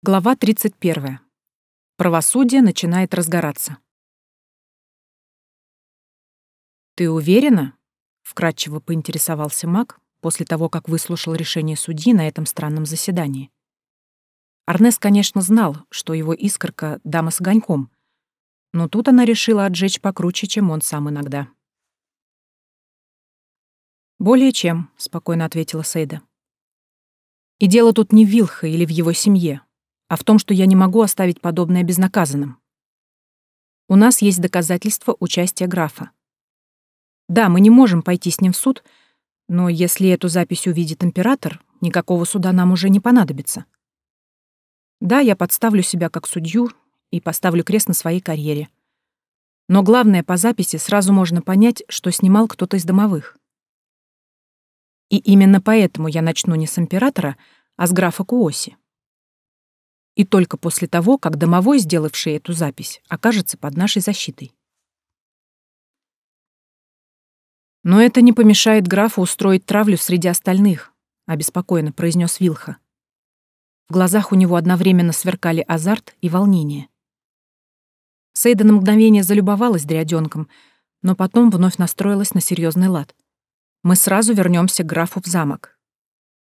Глава 31. Правосудие начинает разгораться. «Ты уверена?» — вкратчиво поинтересовался маг после того, как выслушал решение судьи на этом странном заседании. Арнес, конечно, знал, что его искорка — дама с огоньком, но тут она решила отжечь покруче, чем он сам иногда. «Более чем», — спокойно ответила Сейда. «И дело тут не в Вилха или в его семье, а в том, что я не могу оставить подобное безнаказанным. У нас есть доказательства участия графа. Да, мы не можем пойти с ним в суд, но если эту запись увидит император, никакого суда нам уже не понадобится. Да, я подставлю себя как судью и поставлю крест на своей карьере. Но главное, по записи сразу можно понять, что снимал кто-то из домовых. И именно поэтому я начну не с императора, а с графа Куоси и только после того, как домовой, сделавший эту запись, окажется под нашей защитой. Но это не помешает графу устроить травлю среди остальных, обеспокоенно произнес Вилха. В глазах у него одновременно сверкали азарт и волнение. Сейда на мгновение залюбовалась дряденком, но потом вновь настроилась на серьезный лад. Мы сразу вернемся к графу в замок.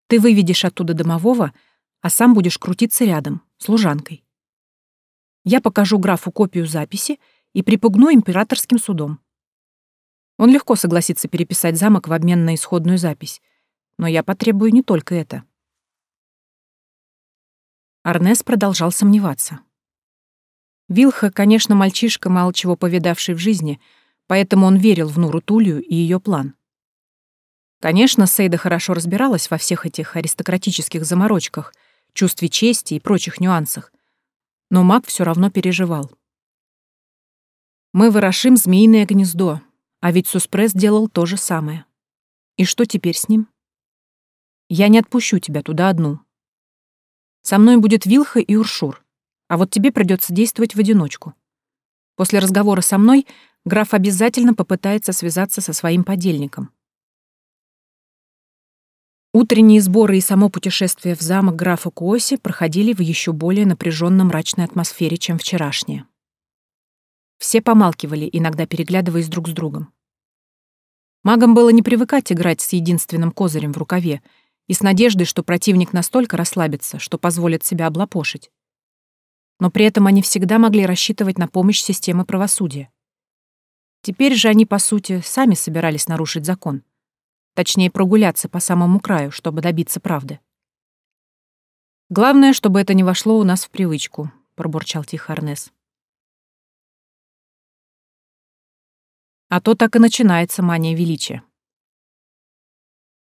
Ты выведешь оттуда домового, а сам будешь крутиться рядом, служанкой. Я покажу графу копию записи и припугну императорским судом. Он легко согласится переписать замок в обмен на исходную запись, но я потребую не только это. Арнес продолжал сомневаться. Вилха, конечно, мальчишка, мало чего повидавший в жизни, поэтому он верил в Нуру Тулью и ее план. Конечно, Сейда хорошо разбиралась во всех этих аристократических заморочках — чувстве чести и прочих нюансах. Но маг все равно переживал. Мы ворошим змеиное гнездо, а ведь Суспресс делал то же самое. И что теперь с ним? Я не отпущу тебя туда одну. Со мной будет Вилха и Уршур, а вот тебе придется действовать в одиночку. После разговора со мной граф обязательно попытается связаться со своим подельником. Утренние сборы и само путешествие в замок графа Куоси проходили в еще более напряженно мрачной атмосфере, чем вчерашние. Все помалкивали, иногда переглядываясь друг с другом. Магам было не привыкать играть с единственным козырем в рукаве и с надеждой, что противник настолько расслабится, что позволит себя облапошить. Но при этом они всегда могли рассчитывать на помощь системы правосудия. Теперь же они, по сути, сами собирались нарушить закон — Точнее, прогуляться по самому краю, чтобы добиться правды. «Главное, чтобы это не вошло у нас в привычку», — пробурчал тихо Арнес. А то так и начинается мания величия.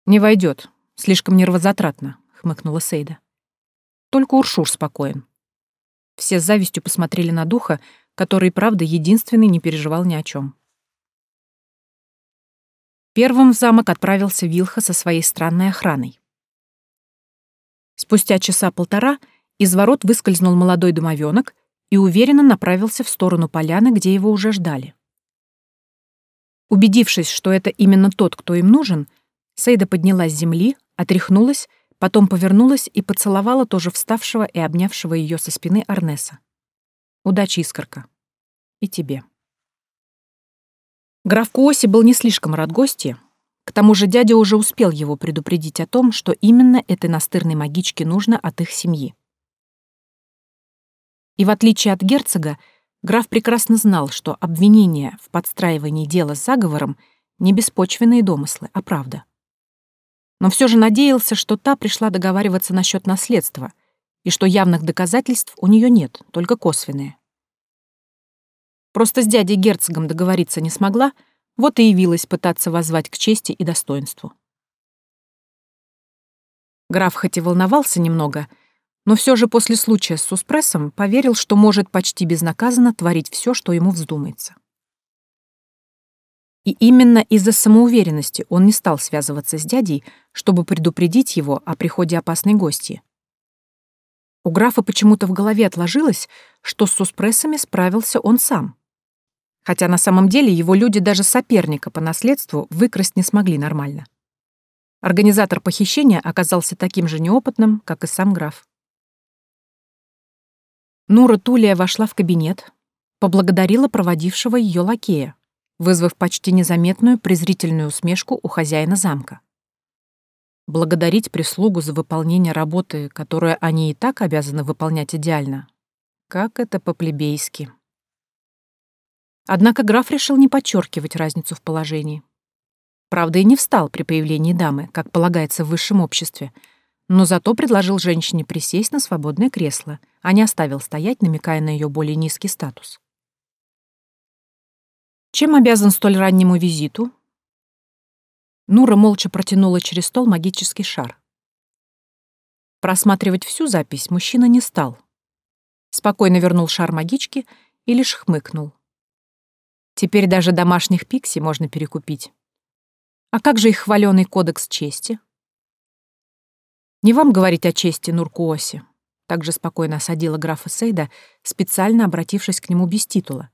«Не войдет, слишком нервозатратно», — хмыкнула Сейда. Только Уршур спокоен. Все с завистью посмотрели на духа, который, правда, единственный не переживал ни о чем. Первым в замок отправился Вилха со своей странной охраной. Спустя часа полтора из ворот выскользнул молодой домовенок и уверенно направился в сторону поляны, где его уже ждали. Убедившись, что это именно тот, кто им нужен, Сейда поднялась с земли, отряхнулась, потом повернулась и поцеловала тоже вставшего и обнявшего ее со спины Арнеса. «Удачи, Искорка. И тебе». Граф Куоси был не слишком рад гости. К тому же дядя уже успел его предупредить о том, что именно этой настырной магичке нужно от их семьи. И в отличие от герцога, граф прекрасно знал, что обвинение в подстраивании дела с заговором не беспочвенные домыслы, а правда. Но все же надеялся, что та пришла договариваться насчет наследства и что явных доказательств у нее нет, только косвенные. Просто с дядей герцогом договориться не смогла, вот и явилась пытаться воззвать к чести и достоинству. Граф хоть и волновался немного, но все же после случая с Суспрессом поверил, что может почти безнаказанно творить все, что ему вздумается. И именно из-за самоуверенности он не стал связываться с дядей, чтобы предупредить его о приходе опасной гости. У графа почему-то в голове отложилось, что с Суспрессами справился он сам хотя на самом деле его люди даже соперника по наследству выкрасть не смогли нормально. Организатор похищения оказался таким же неопытным, как и сам граф. Нура Тулия вошла в кабинет, поблагодарила проводившего ее лакея, вызвав почти незаметную презрительную усмешку у хозяина замка. Благодарить прислугу за выполнение работы, которую они и так обязаны выполнять идеально. Как это по-плебейски. Однако граф решил не подчеркивать разницу в положении. Правда, и не встал при появлении дамы, как полагается в высшем обществе, но зато предложил женщине присесть на свободное кресло, а не оставил стоять, намекая на ее более низкий статус. Чем обязан столь раннему визиту? Нура молча протянула через стол магический шар. Просматривать всю запись мужчина не стал. Спокойно вернул шар магичке и лишь хмыкнул. Теперь даже домашних пикси можно перекупить. А как же их хваленый кодекс чести? Не вам говорить о чести, Нуркуоси. Также спокойно осадила графа Сейда, специально обратившись к нему без титула,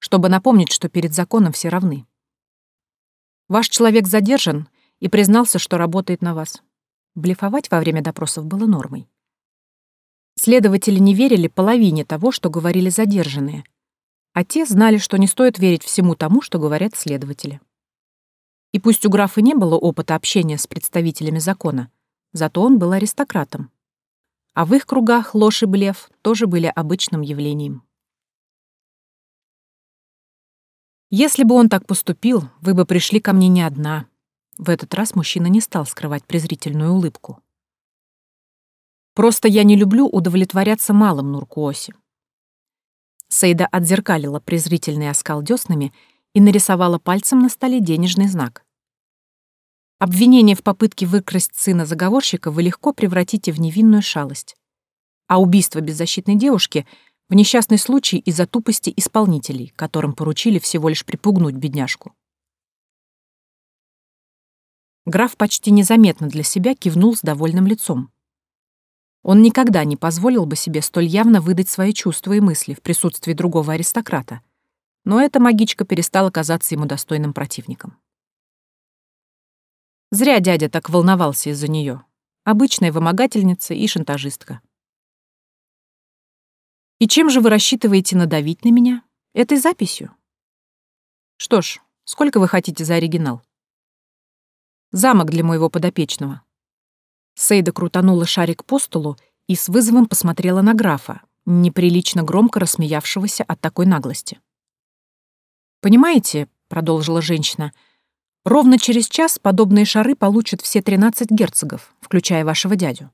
чтобы напомнить, что перед законом все равны. Ваш человек задержан и признался, что работает на вас. Блефовать во время допросов было нормой. Следователи не верили половине того, что говорили задержанные, а те знали, что не стоит верить всему тому, что говорят следователи. И пусть у графа не было опыта общения с представителями закона, зато он был аристократом. А в их кругах ложь и блеф тоже были обычным явлением. Если бы он так поступил, вы бы пришли ко мне не одна. В этот раз мужчина не стал скрывать презрительную улыбку. Просто я не люблю удовлетворяться малым, Нуркуоси. Сейда отзеркалила презрительный оскал дёснами и нарисовала пальцем на столе денежный знак. Обвинение в попытке выкрасть сына заговорщика вы легко превратите в невинную шалость. А убийство беззащитной девушки — в несчастный случай из-за тупости исполнителей, которым поручили всего лишь припугнуть бедняжку. Граф почти незаметно для себя кивнул с довольным лицом. Он никогда не позволил бы себе столь явно выдать свои чувства и мысли в присутствии другого аристократа, но эта магичка перестала казаться ему достойным противником. Зря дядя так волновался из-за нее. Обычная вымогательница и шантажистка. «И чем же вы рассчитываете надавить на меня? Этой записью?» «Что ж, сколько вы хотите за оригинал?» «Замок для моего подопечного. Сейда крутанула шарик по столу и с вызовом посмотрела на графа, неприлично громко рассмеявшегося от такой наглости. «Понимаете», — продолжила женщина, — «ровно через час подобные шары получат все 13 герцогов, включая вашего дядю.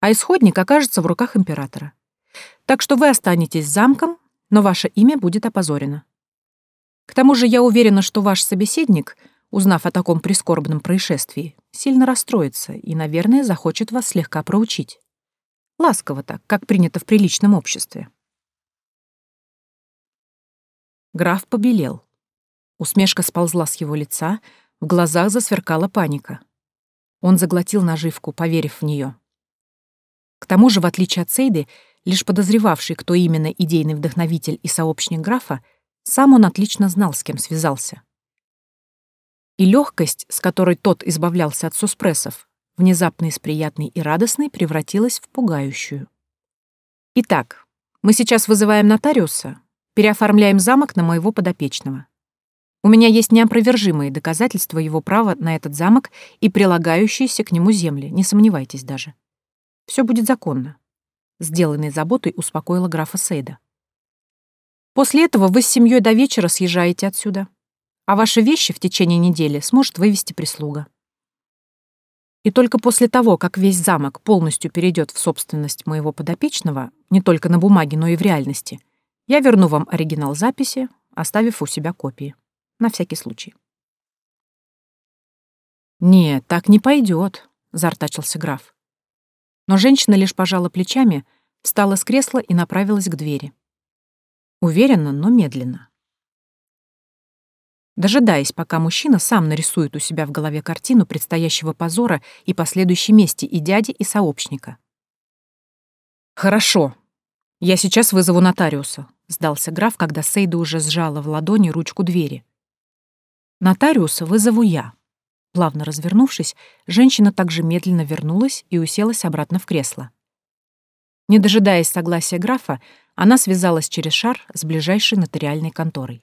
А исходник окажется в руках императора. Так что вы останетесь замком, но ваше имя будет опозорено. К тому же я уверена, что ваш собеседник — узнав о таком прискорбном происшествии, сильно расстроится и, наверное, захочет вас слегка проучить. Ласково так, как принято в приличном обществе. Граф побелел. Усмешка сползла с его лица, в глазах засверкала паника. Он заглотил наживку, поверив в нее. К тому же, в отличие от Сейды, лишь подозревавший, кто именно идейный вдохновитель и сообщник графа, сам он отлично знал, с кем связался и легкость, с которой тот избавлялся от суспрессов, внезапно из приятной и радостной превратилась в пугающую. Итак, мы сейчас вызываем нотариуса, переоформляем замок на моего подопечного. У меня есть неопровержимые доказательства его права на этот замок и прилагающиеся к нему земли, не сомневайтесь даже. Все будет законно. Сделанной заботой успокоила графа Сейда. После этого вы с семьей до вечера съезжаете отсюда а ваши вещи в течение недели сможет вывести прислуга. И только после того, как весь замок полностью перейдет в собственность моего подопечного, не только на бумаге, но и в реальности, я верну вам оригинал записи, оставив у себя копии. На всякий случай. «Нет, так не пойдет», — зартачился граф. Но женщина лишь пожала плечами, встала с кресла и направилась к двери. Уверенно, но медленно дожидаясь, пока мужчина сам нарисует у себя в голове картину предстоящего позора и последующей мести и дяди, и сообщника. «Хорошо. Я сейчас вызову нотариуса», — сдался граф, когда Сейда уже сжала в ладони ручку двери. «Нотариуса вызову я». Плавно развернувшись, женщина также медленно вернулась и уселась обратно в кресло. Не дожидаясь согласия графа, она связалась через шар с ближайшей нотариальной конторой.